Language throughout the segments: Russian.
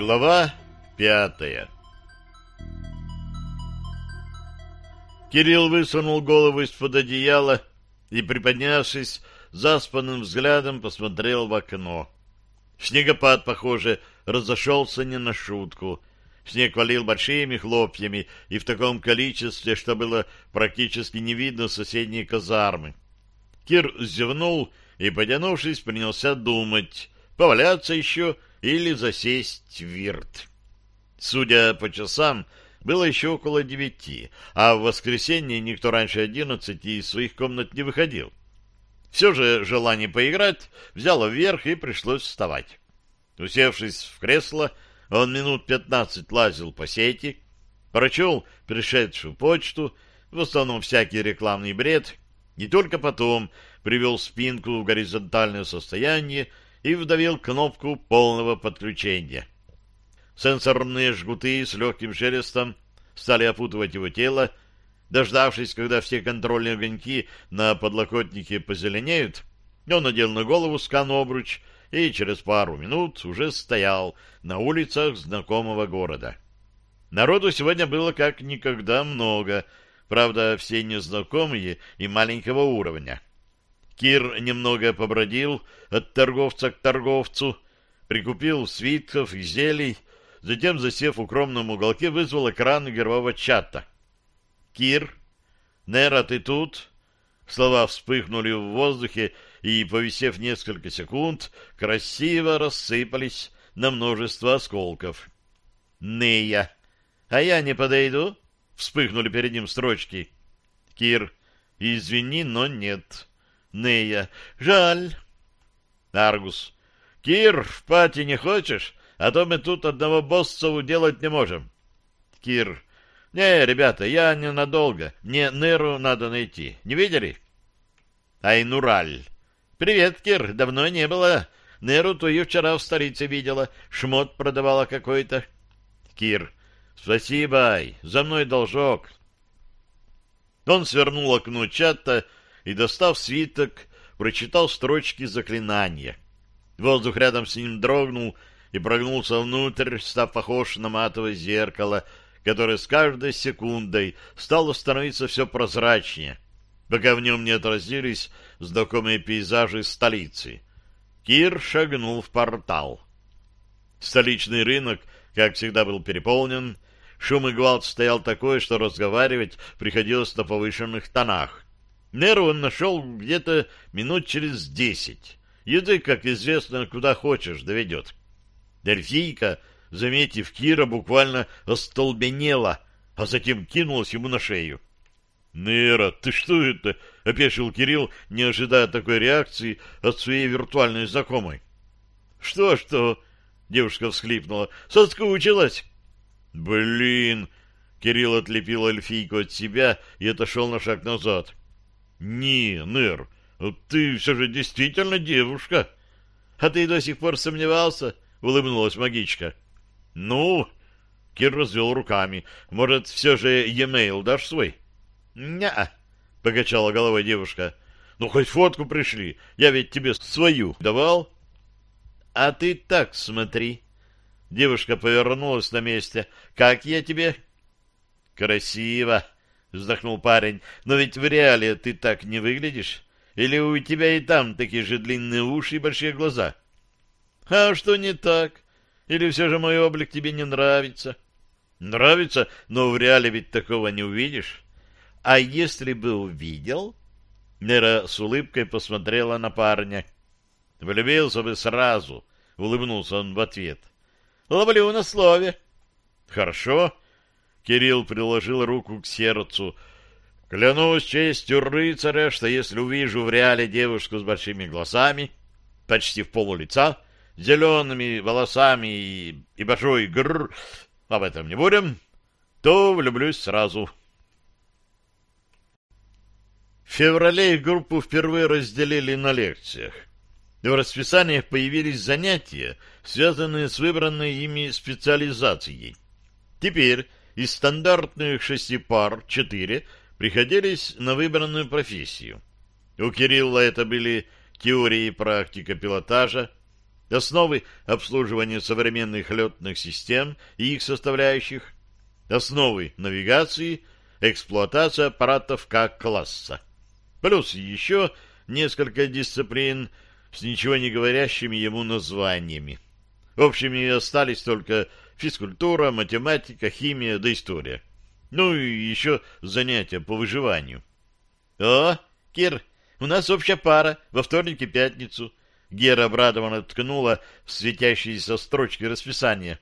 Глава пятая Кирилл высунул голову из-под одеяла и, приподнявшись, заспанным взглядом посмотрел в окно. Снегопад, похоже, разошелся не на шутку. Снег валил большими хлопьями и в таком количестве, что было практически не видно соседней казармы. Кир зевнул и, потянувшись, принялся думать, поваляться еще или засесть в вирт. Судя по часам, было еще около девяти, а в воскресенье никто раньше одиннадцати из своих комнат не выходил. Все же желание поиграть взяло вверх и пришлось вставать. Усевшись в кресло, он минут пятнадцать лазил по сети, прочел пришедшую почту, в основном всякий рекламный бред, и только потом привел спинку в горизонтальное состояние и вдавил кнопку полного подключения. Сенсорные жгуты с легким шелестом стали опутывать его тело. Дождавшись, когда все контрольные огоньки на подлокотнике позеленеют, он надел на голову скан-обруч и через пару минут уже стоял на улицах знакомого города. Народу сегодня было как никогда много, правда, все незнакомые и маленького уровня. Кир немного побродил от торговца к торговцу, прикупил свитков и зелий, затем, засев в укромном уголке, вызвал экран игрового чата. «Кир, Нера, ты тут?» Слова вспыхнули в воздухе и, повисев несколько секунд, красиво рассыпались на множество осколков. «Нея, а я не подойду?» Вспыхнули перед ним строчки. «Кир, извини, но нет». Нея. Жаль. Аргус. Кир, в пати не хочешь? А то мы тут одного босса уделать не можем. Кир. Не, ребята, я ненадолго. Мне Неру надо найти. Не видели? Айнураль. Привет, Кир. Давно не было. Неру твою вчера в столице видела. Шмот продавала какой-то. Кир. Спасибо, Ай. За мной должок. Он свернул окно чата и, достав свиток, прочитал строчки заклинания. Воздух рядом с ним дрогнул и прогнулся внутрь, став похож на матовое зеркало, которое с каждой секундой стало становиться все прозрачнее, пока в нем не отразились знакомые пейзажи столицы. Кир шагнул в портал. Столичный рынок, как всегда, был переполнен, шум и гвалт стоял такой, что разговаривать приходилось на повышенных тонах. Неру он нашел где-то минут через десять. Язык, как известно, куда хочешь, доведет. Дельфийка, заметив Кира, буквально остолбенела, а затем кинулась ему на шею. «Нера, ты что это?» — опешил Кирилл, не ожидая такой реакции от своей виртуальной знакомой. «Что-что?» — девушка всхлипнула. «Соскучилась?» «Блин!» — Кирилл отлепил эльфийку от себя и отошел на шаг назад. Не, Нер, ты все же действительно девушка. А ты до сих пор сомневался? Улыбнулась магичка. Ну, Кир развел руками. Может, все же e-mail дашь свой? Не-а, покачала головой девушка. Ну, хоть фотку пришли. Я ведь тебе свою давал. А ты так смотри. Девушка повернулась на месте. Как я тебе? Красиво, — вздохнул парень. — Но ведь в реале ты так не выглядишь. Или у тебя и там такие же длинные уши и большие глаза? — А что не так? Или все же мой облик тебе не нравится? — Нравится, но в реале ведь такого не увидишь. — А если бы увидел? Нера с улыбкой посмотрела на парня. — Влюбился бы сразу, — улыбнулся он в ответ. — Ловлю на слове. — Хорошо. — Кирилл приложил руку к сердцу. «Клянусь честью рыцаря, что если увижу в реале девушку с большими глазами, почти в полу лица, зелеными волосами и, и большой гр, об этом не будем, то влюблюсь сразу». В феврале группу впервые разделили на лекциях. В расписаниях появились занятия, связанные с выбранной ими специализацией. Теперь из стандартных шести пар четыре приходились на выбранную профессию. У Кирилла это были теория и практика пилотажа, основы обслуживания современных летных систем и их составляющих, основы навигации, эксплуатация аппаратов как класса. Плюс еще несколько дисциплин с ничего не говорящими ему названиями. Общими остались только физкультура, математика, химия да история. Ну и еще занятия по выживанию. — О, Кир, у нас общая пара во вторник и пятницу. Гера обрадованно ткнула в светящиеся строчки расписания.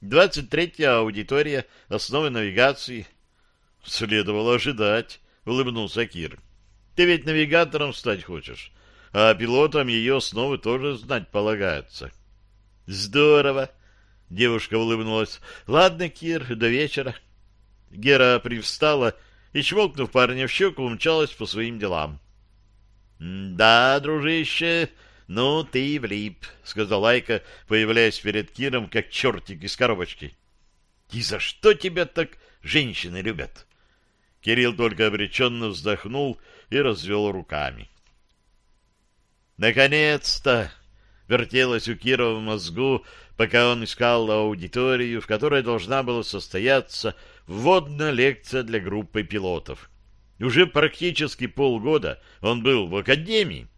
Двадцать третья аудитория, основы навигации. Следовало ожидать, улыбнулся Кир. Ты ведь навигатором стать хочешь, а пилотам ее основы тоже знать полагается. Здорово! Девушка улыбнулась. Ладно, Кир, до вечера. Гера привстала и, чмокнув парня в щеку, умчалась по своим делам. — Да, дружище, ну ты влип, — сказал Айка, появляясь перед Киром, как чертик из коробочки. — И за что тебя так женщины любят? Кирилл только обреченно вздохнул и развел руками. «Наконец-то!» — вертелось у Кира в мозгу, пока он искал аудиторию, в которой должна была состояться вводная лекция для группы пилотов. Уже практически полгода он был в академии,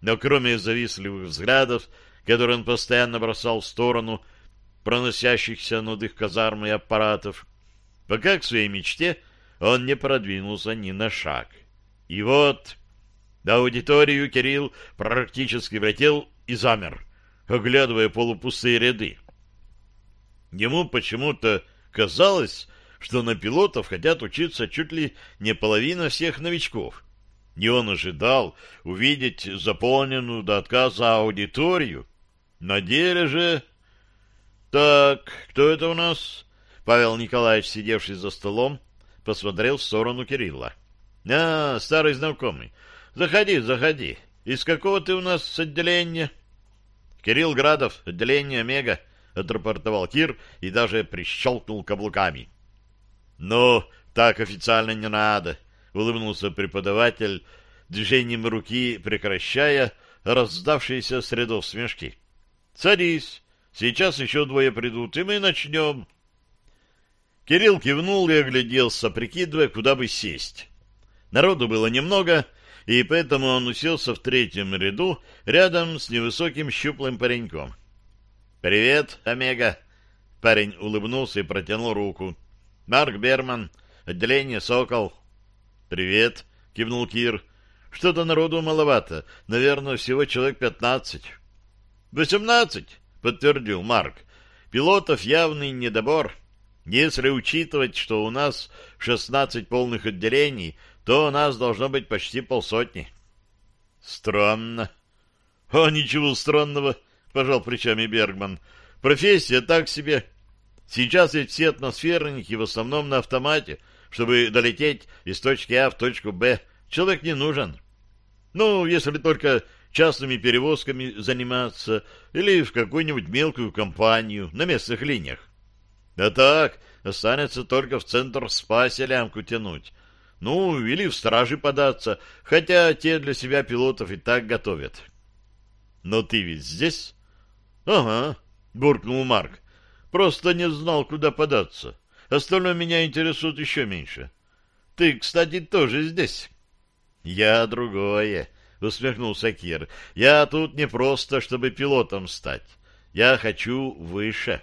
но кроме завистливых взглядов, которые он постоянно бросал в сторону проносящихся над их казармой аппаратов, пока к своей мечте он не продвинулся ни на шаг. И вот до аудиторию Кирилл практически влетел и замер, оглядывая полупустые ряды. Ему почему-то казалось, что на пилотов хотят учиться чуть ли не половина всех новичков. И он ожидал увидеть заполненную до отказа аудиторию. На деле же... Так, кто это у нас? Павел Николаевич, сидевший за столом, посмотрел в сторону Кирилла. А, старый знакомый. Заходи, заходи. Из какого ты у нас отделения? Кирилл Градов, отделение Омега, отрапортовал Кир и даже прищелкнул каблуками. «Ну, так официально не надо», — улыбнулся преподаватель, движением руки прекращая раздавшиеся с рядов смешки. «Садись, сейчас еще двое придут, и мы начнем». Кирилл кивнул и огляделся, прикидывая, куда бы сесть. Народу было немного, и поэтому он уселся в третьем ряду рядом с невысоким щуплым пареньком. «Привет, Омега!» Парень улыбнулся и протянул руку. Марк Берман, отделение «Сокол». «Привет», — кивнул Кир. «Что-то народу маловато. Наверное, всего человек пятнадцать». «Восемнадцать», — подтвердил Марк. «Пилотов явный недобор. Если учитывать, что у нас шестнадцать полных отделений, то у нас должно быть почти полсотни». «Странно». «А ничего странного», — пожал плечами Бергман. «Профессия так себе». Сейчас ведь все атмосферники в основном на автомате. Чтобы долететь из точки А в точку Б, человек не нужен. Ну, если только частными перевозками заниматься или в какую-нибудь мелкую компанию на местных линиях. А так, останется только в центр спа селянку тянуть. Ну, или в стражи податься, хотя те для себя пилотов и так готовят. Но ты ведь здесь? — Ага, — буркнул Марк. Просто не знал, куда податься. Остальное меня интересует еще меньше. Ты, кстати, тоже здесь. Я другое, усмехнулся Кир. Я тут не просто, чтобы пилотом стать. Я хочу выше.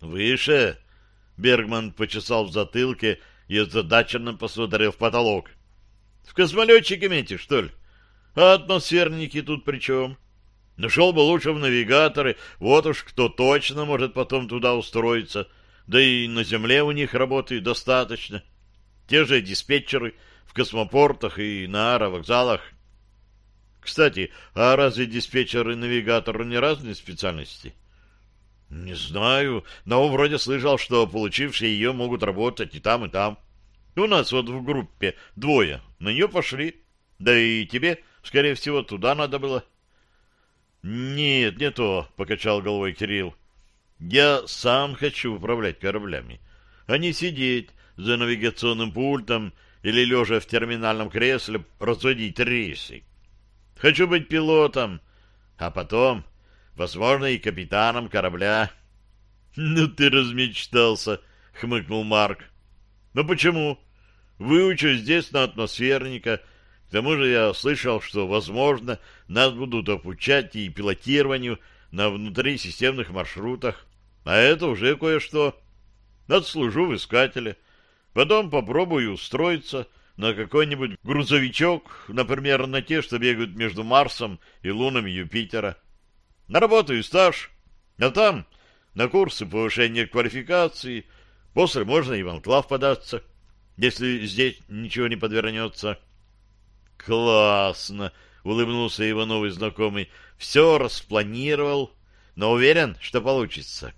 Выше? Бергман почесал в затылке и озадаченно посмотрел в потолок. В космолетчике метишь, что ли? А атмосферники тут при чем? Нашел бы лучше в навигаторы, вот уж кто точно может потом туда устроиться. Да и на земле у них работы достаточно. Те же диспетчеры в космопортах и на аэровокзалах. Кстати, а разве диспетчер и навигатор не разные специальности? Не знаю, но вроде слышал, что получившие ее могут работать и там, и там. У нас вот в группе двое, на нее пошли. Да и тебе, скорее всего, туда надо было. — «Нет, не то», — покачал головой Кирилл. «Я сам хочу управлять кораблями, а не сидеть за навигационным пультом или, лежа в терминальном кресле, разводить рейсы. Хочу быть пилотом, а потом возможно, и капитаном корабля. — Ну ты размечтался, — хмыкнул Марк. — Ну почему? Выучу здесь на атмосферника. К тому же я слышал, что, возможно, нас будут обучать и пилотированию на внутрисистемных маршрутах. А это уже кое-что. Отслужу в искателе. Потом попробую устроиться на какой-нибудь грузовичок, например, на те, что бегают между Марсом и лунами Юпитера. Наработаю стаж, а там на курсы повышения квалификации, после можно и в анклав податься, если здесь ничего не подвернется. Классно! — улыбнулся его новый знакомый. Все распланировал, но уверен, что получится.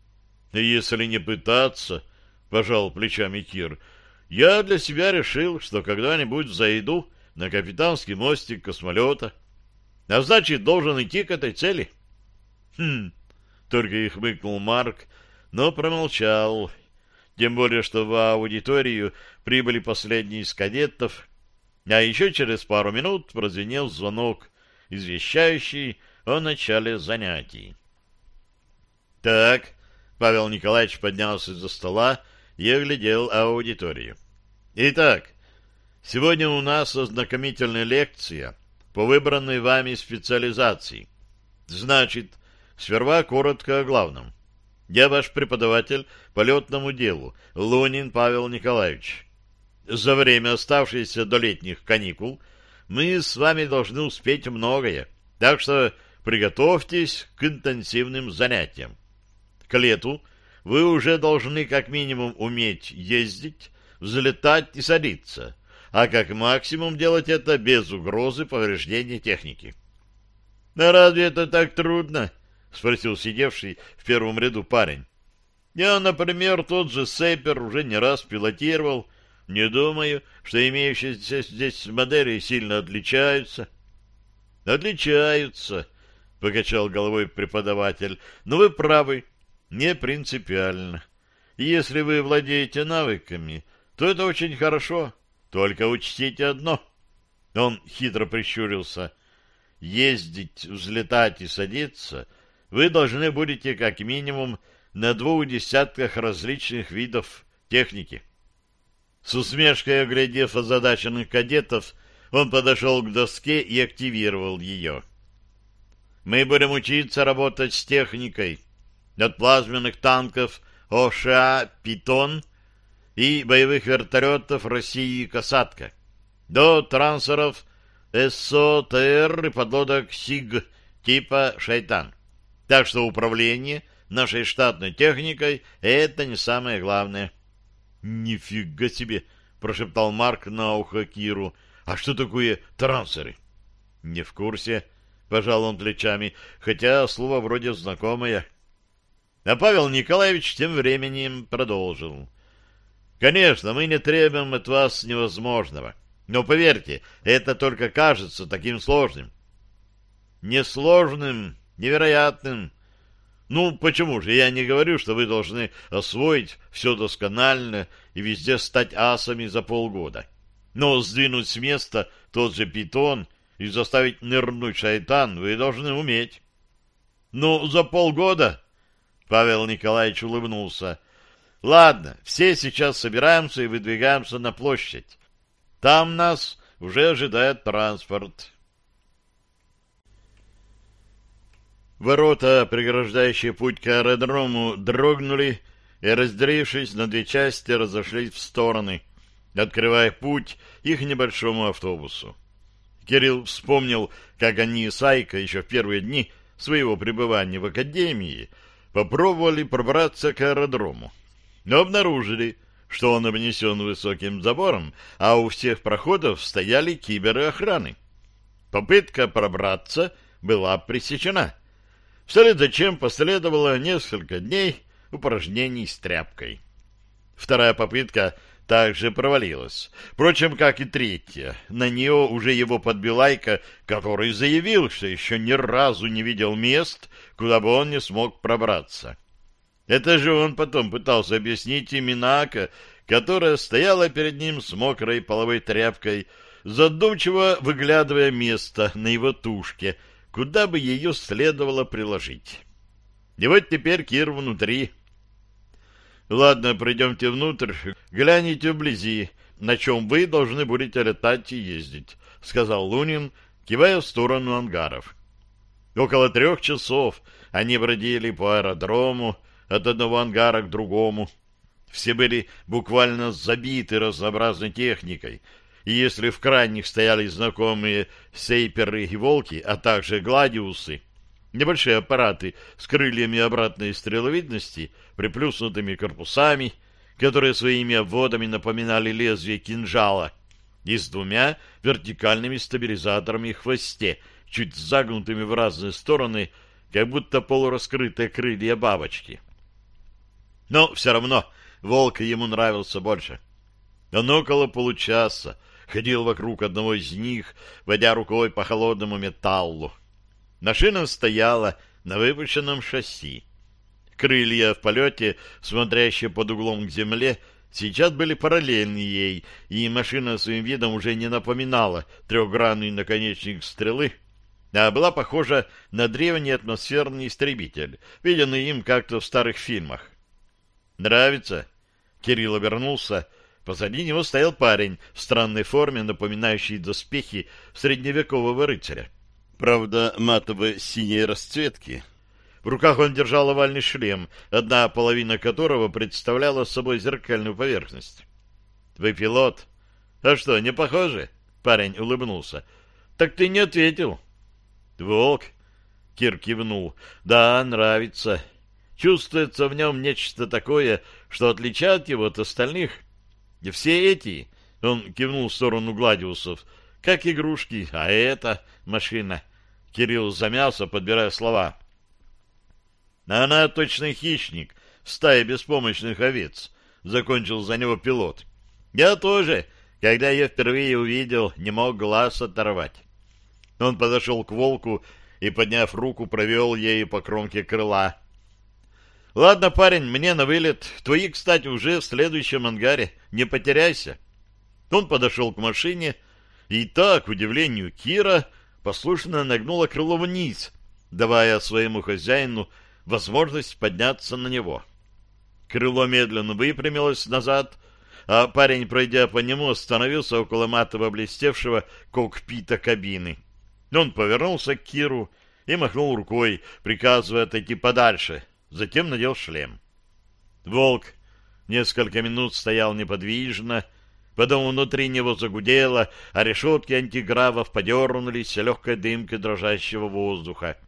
— Если не пытаться, — пожал плечами Кир, — я для себя решил, что когда-нибудь зайду на капитанский мостик космолета, а значит, должен идти к этой цели. — Хм, только и хмыкнул Марк, но промолчал. Тем более, что в аудиторию прибыли последние из кадетов, а еще через пару минут прозвенел звонок, извещающий о начале занятий. «Так», — Павел Николаевич поднялся из-за стола и оглядел аудиторию. «Итак, сегодня у нас ознакомительная лекция по выбранной вами специализации. Значит, Сперва коротко о главном. Я ваш преподаватель по летному делу, Лунин Павел Николаевич. За время, оставшееся до летних каникул, мы с вами должны успеть многое, так что приготовьтесь к интенсивным занятиям. К лету вы уже должны как минимум уметь ездить, взлетать и садиться, а как максимум делать это без угрозы повреждения техники. Но разве это так трудно? — спросил сидевший в первом ряду парень. «Я, например, тот же Сейпер уже не раз пилотировал. Не думаю, что имеющиеся здесь модели сильно отличаются». «Отличаются», — покачал головой преподаватель. «Но вы правы, не принципиально. Если вы владеете навыками, то это очень хорошо. Только учтите одно». Он хитро прищурился. «Ездить, взлетать и садиться — вы должны будете как минимум на двух десятках различных видов техники. С усмешкой оглядев озадаченных кадетов, он подошел к доске и активировал ее. Мы будем учиться работать с техникой от плазменных танков ОША «Питон» и боевых вертолетов России «Касатка» до трансеров СОТР и подлодок СИГ типа «Шайтан». Так что управление нашей штатной техникой — это не самое главное. — Нифига себе! — прошептал Марк на ухо Киру. — А что такое трансеры? — Не в курсе, — пожал он плечами, хотя слово вроде знакомое. А Павел Николаевич тем временем продолжил. — Конечно, мы не требуем от вас невозможного. Но поверьте, это только кажется таким сложным. Несложным невероятным. Ну, почему же? Я не говорю, что вы должны освоить все досконально и везде стать асами за полгода. Но сдвинуть с места тот же питон и заставить нырнуть шайтан вы должны уметь. Ну, за полгода? Павел Николаевич улыбнулся. Ладно, все сейчас собираемся и выдвигаемся на площадь. Там нас уже ожидает транспорт. Ворота, преграждающие путь к аэродрому, дрогнули и, разделившись на две части, разошлись в стороны, открывая путь их небольшому автобусу. Кирилл вспомнил, как они с Айко еще в первые дни своего пребывания в академии попробовали пробраться к аэродрому, но обнаружили, что он обнесен высоким забором, а у всех проходов стояли киберы охраны. Попытка пробраться была пресечена — вслед за чем последовало несколько дней упражнений с тряпкой. Вторая попытка также провалилась. Впрочем, как и третья. На нее уже его подбил Айка, который заявил, что еще ни разу не видел мест, куда бы он не смог пробраться. Это же он потом пытался объяснить Иминака, которая стояла перед ним с мокрой половой тряпкой, задумчиво выглядывая место на его тушке — куда бы ее следовало приложить. И вот теперь Кир внутри. Ладно, пройдемте внутрь, гляните вблизи, на чем вы должны будете летать и ездить, — сказал Лунин, кивая в сторону ангаров. Около трех часов они бродили по аэродрому от одного ангара к другому. Все были буквально забиты разнообразной техникой, и если в крайних стояли знакомые сейперы и волки, а также гладиусы, небольшие аппараты с крыльями обратной стреловидности, приплюснутыми корпусами, которые своими обводами напоминали лезвие кинжала, и с двумя вертикальными стабилизаторами хвосте, чуть загнутыми в разные стороны, как будто полураскрытые крылья бабочки. Но все равно волк ему нравился больше. Он около получаса ходил вокруг одного из них, водя рукой по холодному металлу. Машина стояла на выпущенном шасси. Крылья в полете, смотрящие под углом к земле, сейчас были параллельны ей, и машина своим видом уже не напоминала трехгранный наконечник стрелы, а была похожа на древний атмосферный истребитель, виденный им как-то в старых фильмах. «Нравится?» Кирилл обернулся. Позади него стоял парень в странной форме, напоминающий доспехи средневекового рыцаря. Правда, матово-синей расцветки. В руках он держал овальный шлем, одна половина которого представляла собой зеркальную поверхность. «Вы пилот?» «А что, не похоже?» Парень улыбнулся. «Так ты не ответил». «Волк?» Кир кивнул. «Да, нравится. Чувствуется в нем нечто такое, что отличает его от остальных. И все эти, он кивнул в сторону гладиусов, как игрушки, а это машина. Кирилл замялся, подбирая слова. Она точно хищник, стая беспомощных овец, закончил за него пилот. Я тоже, когда ее впервые увидел, не мог глаз оторвать. Он подошел к волку и, подняв руку, провел ею по кромке крыла. Ладно, парень, мне на вылет. Твои, кстати, уже в следующем ангаре. Не потеряйся. Он подошел к машине, и так, к удивлению Кира, послушно нагнула крыло вниз, давая своему хозяину возможность подняться на него. Крыло медленно выпрямилось назад, а парень, пройдя по нему, остановился около матово блестевшего кокпита кабины. Он повернулся к Киру и махнул рукой, приказывая отойти подальше, затем надел шлем. Волк несколько минут стоял неподвижно, потом внутри него загудело, а решетки антигравов подернулись легкой дымкой дрожащего воздуха.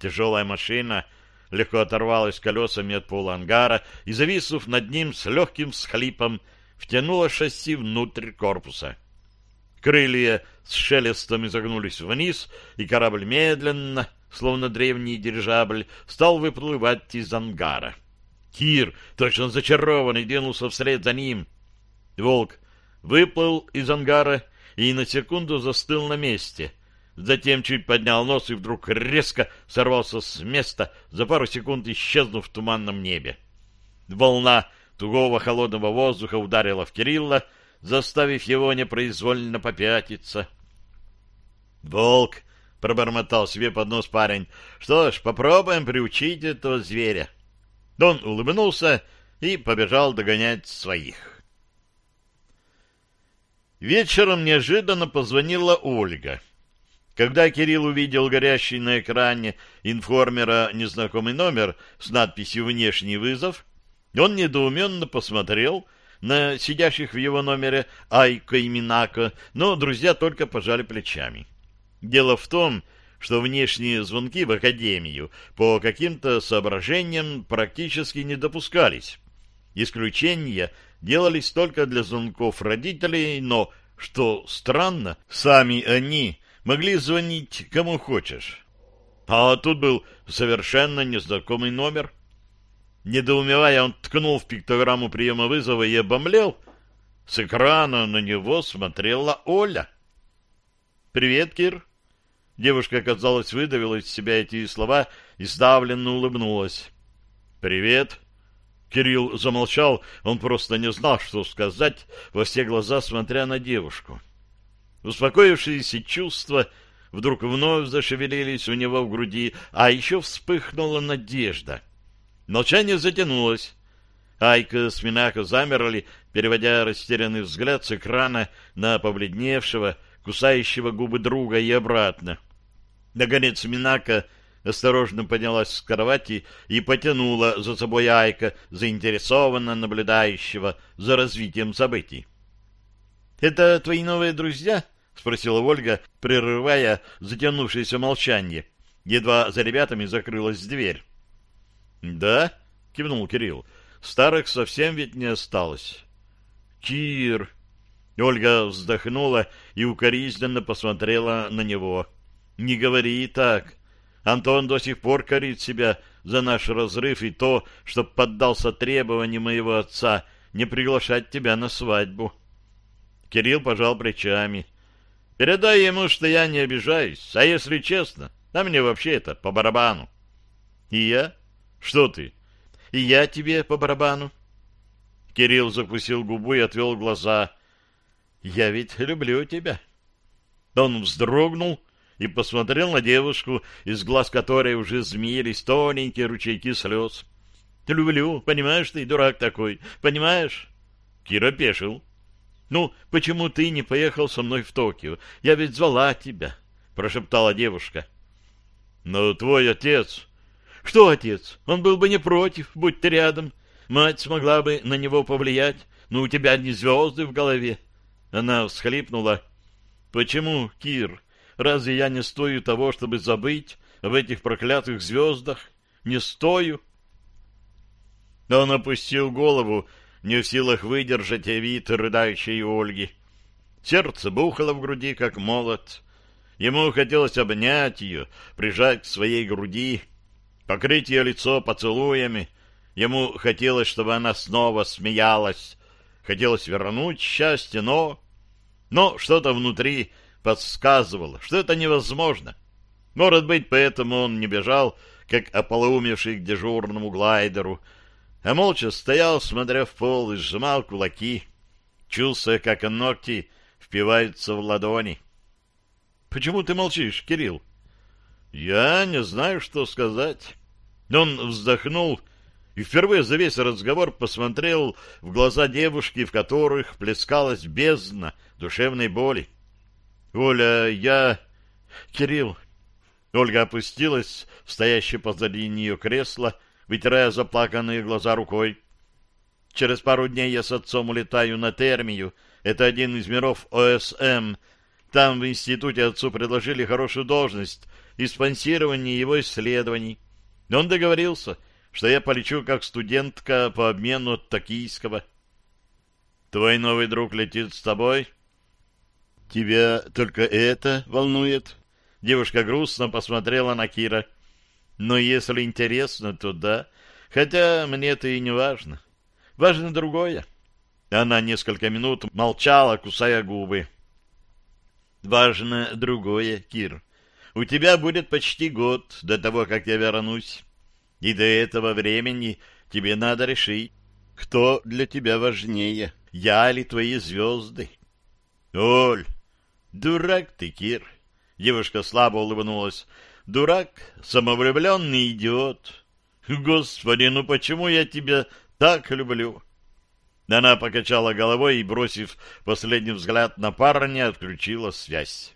Тяжелая машина легко оторвалась колесами от пола ангара и, зависнув над ним с легким схлипом, втянула шасси внутрь корпуса. Крылья с шелестом изогнулись вниз, и корабль медленно, словно древний дирижабль, стал выплывать из ангара. Кир, точно зачарованный, двинулся вслед за ним. Волк выплыл из ангара и на секунду застыл на месте. Затем чуть поднял нос и вдруг резко сорвался с места, за пару секунд исчезнув в туманном небе. Волна тугого холодного воздуха ударила в Кирилла, заставив его непроизвольно попятиться. Волк — пробормотал себе под нос парень. — Что ж, попробуем приучить этого зверя. Он улыбнулся и побежал догонять своих. Вечером неожиданно позвонила Ольга. Когда Кирилл увидел горящий на экране информера незнакомый номер с надписью «Внешний вызов», он недоуменно посмотрел на сидящих в его номере Айко и Минако, но друзья только пожали плечами. Дело в том, что внешние звонки в академию по каким-то соображениям практически не допускались. Исключения делались только для звонков родителей, но, что странно, сами они могли звонить кому хочешь. А тут был совершенно незнакомый номер. Недоумевая, он ткнул в пиктограмму приема вызова и обомлел. С экрана на него смотрела Оля. «Привет, Кир!» Девушка, казалось, выдавила из себя эти слова и сдавленно улыбнулась. «Привет!» Кирилл замолчал, он просто не знал, что сказать, во все глаза смотря на девушку. Успокоившиеся чувства вдруг вновь зашевелились у него в груди, а еще вспыхнула надежда. Молчание затянулось. Айка с Минако замерли, переводя растерянный взгляд с экрана на побледневшего, кусающего губы друга и обратно. Наконец Минако осторожно поднялась с кровати и потянула за собой Айка, заинтересованно наблюдающего за развитием событий. — Это твои новые друзья? — спросила Ольга, прерывая затянувшееся молчание. Едва за ребятами закрылась дверь. — Да, — кивнул Кирилл, — старых совсем ведь не осталось. — Кир! Ольга вздохнула и укоризненно посмотрела на него. — Не говори так. Антон до сих пор корит себя за наш разрыв и то, что поддался требованию моего отца не приглашать тебя на свадьбу. Кирилл пожал плечами. Передай ему, что я не обижаюсь, а если честно, а мне вообще это по барабану. И я? Что ты? И я тебе по барабану. Кирилл закусил губу и отвел глаза. Я ведь люблю тебя. Он вздрогнул и посмотрел на девушку, из глаз которой уже змеились тоненькие ручейки слез. «Люблю, понимаешь ты, дурак такой, понимаешь?» Кира пешил. «Ну, почему ты не поехал со мной в Токио? Я ведь звала тебя», — прошептала девушка. «Но твой отец...» «Что отец? Он был бы не против, будь ты рядом. Мать смогла бы на него повлиять, но у тебя не звезды в голове». Она всхлипнула. «Почему, Кир?» Разве я не стою того, чтобы забыть об этих проклятых звездах? Не стою? Он опустил голову, не в силах выдержать вид рыдающей Ольги. Сердце бухало в груди, как молот. Ему хотелось обнять ее, прижать к своей груди, покрыть ее лицо поцелуями. Ему хотелось, чтобы она снова смеялась. Хотелось вернуть счастье, но... Но что-то внутри подсказывало, что это невозможно. Может быть, поэтому он не бежал, как ополоумевший к дежурному глайдеру, а молча стоял, смотря в пол, и сжимал кулаки, чувствуя, как ногти впиваются в ладони. — Почему ты молчишь, Кирилл? — Я не знаю, что сказать. Он вздохнул и впервые за весь разговор посмотрел в глаза девушки, в которых плескалась бездна душевной боли. Оля, я... Кирилл... Ольга опустилась в стоящее позади нее кресло, вытирая заплаканные глаза рукой. Через пару дней я с отцом улетаю на Термию. Это один из миров ОСМ. Там в институте отцу предложили хорошую должность и спонсирование его исследований. Он договорился, что я полечу как студентка по обмену от токийского. Твой новый друг летит с тобой? «Тебя только это волнует?» Девушка грустно посмотрела на Кира. «Но если интересно, то да. Хотя мне это и не важно. Важно другое». Она несколько минут молчала, кусая губы. «Важно другое, Кир. У тебя будет почти год до того, как я вернусь. И до этого времени тебе надо решить, кто для тебя важнее, я или твои звезды». «Оль, «Дурак ты, Кир!» Девушка слабо улыбнулась. «Дурак, самовлюбленный идиот! Господи, ну почему я тебя так люблю?» Она покачала головой и, бросив последний взгляд на парня, отключила связь.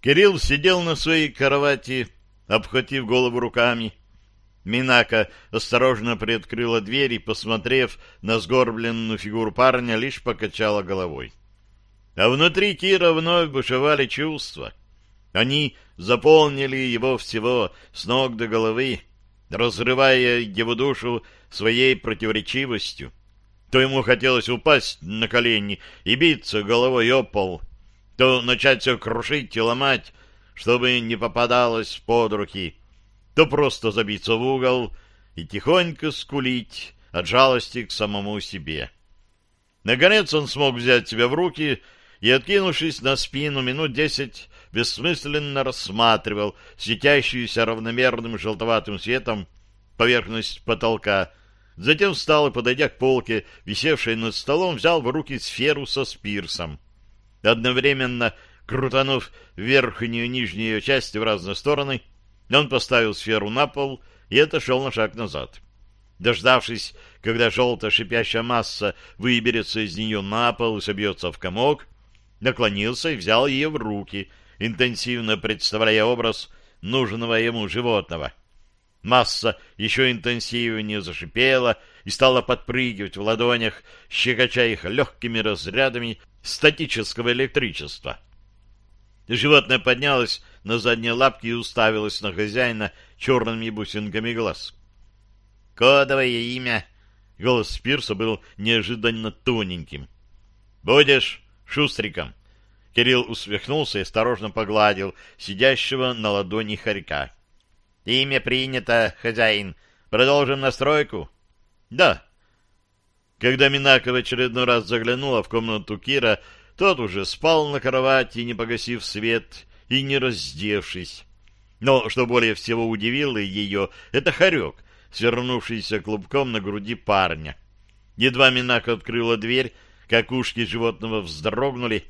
Кирилл сидел на своей кровати, обхватив голову руками. Минака осторожно приоткрыла дверь и, посмотрев на сгорбленную фигуру парня, лишь покачала головой. А внутри Кира вновь бушевали чувства. Они заполнили его всего с ног до головы, разрывая его душу своей противоречивостью. То ему хотелось упасть на колени и биться головой о пол, то начать все крушить и ломать, чтобы не попадалось под руки — то просто забиться в угол и тихонько скулить от жалости к самому себе. Наконец он смог взять себя в руки и, откинувшись на спину, минут десять бессмысленно рассматривал светящуюся равномерным желтоватым светом поверхность потолка. Затем встал и, подойдя к полке, висевшей над столом, взял в руки сферу со спирсом. Одновременно крутанув верхнюю и нижнюю части в разные стороны, он поставил сферу на пол и отошел на шаг назад. Дождавшись, когда желтая шипящая масса выберется из нее на пол и собьется в комок, наклонился и взял ее в руки, интенсивно представляя образ нужного ему животного. Масса еще интенсивнее зашипела и стала подпрыгивать в ладонях, щекоча их легкими разрядами статического электричества. Животное поднялось на задние лапки и уставилось на хозяина черными бусинками глаз. «Кодовое имя!» Голос Спирса был неожиданно тоненьким. «Будешь шустриком!» Кирилл усмехнулся и осторожно погладил сидящего на ладони хорька. «Имя принято, хозяин. Продолжим настройку?» «Да». Когда Минаков очередной раз заглянула в комнату Кира, тот уже спал на кровати, не погасив свет и не раздевшись. Но, что более всего удивило ее, это хорек, свернувшийся клубком на груди парня. Едва Минака открыла дверь, как ушки животного вздрогнули,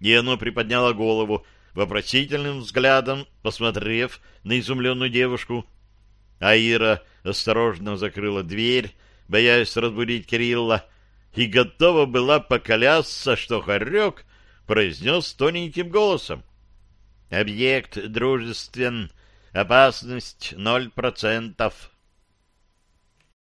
и оно приподняло голову, вопросительным взглядом посмотрев на изумленную девушку. Аира осторожно закрыла дверь, боясь разбудить Кирилла, и готова была поклясться, что Хорек произнес тоненьким голосом. «Объект дружествен, опасность ноль процентов».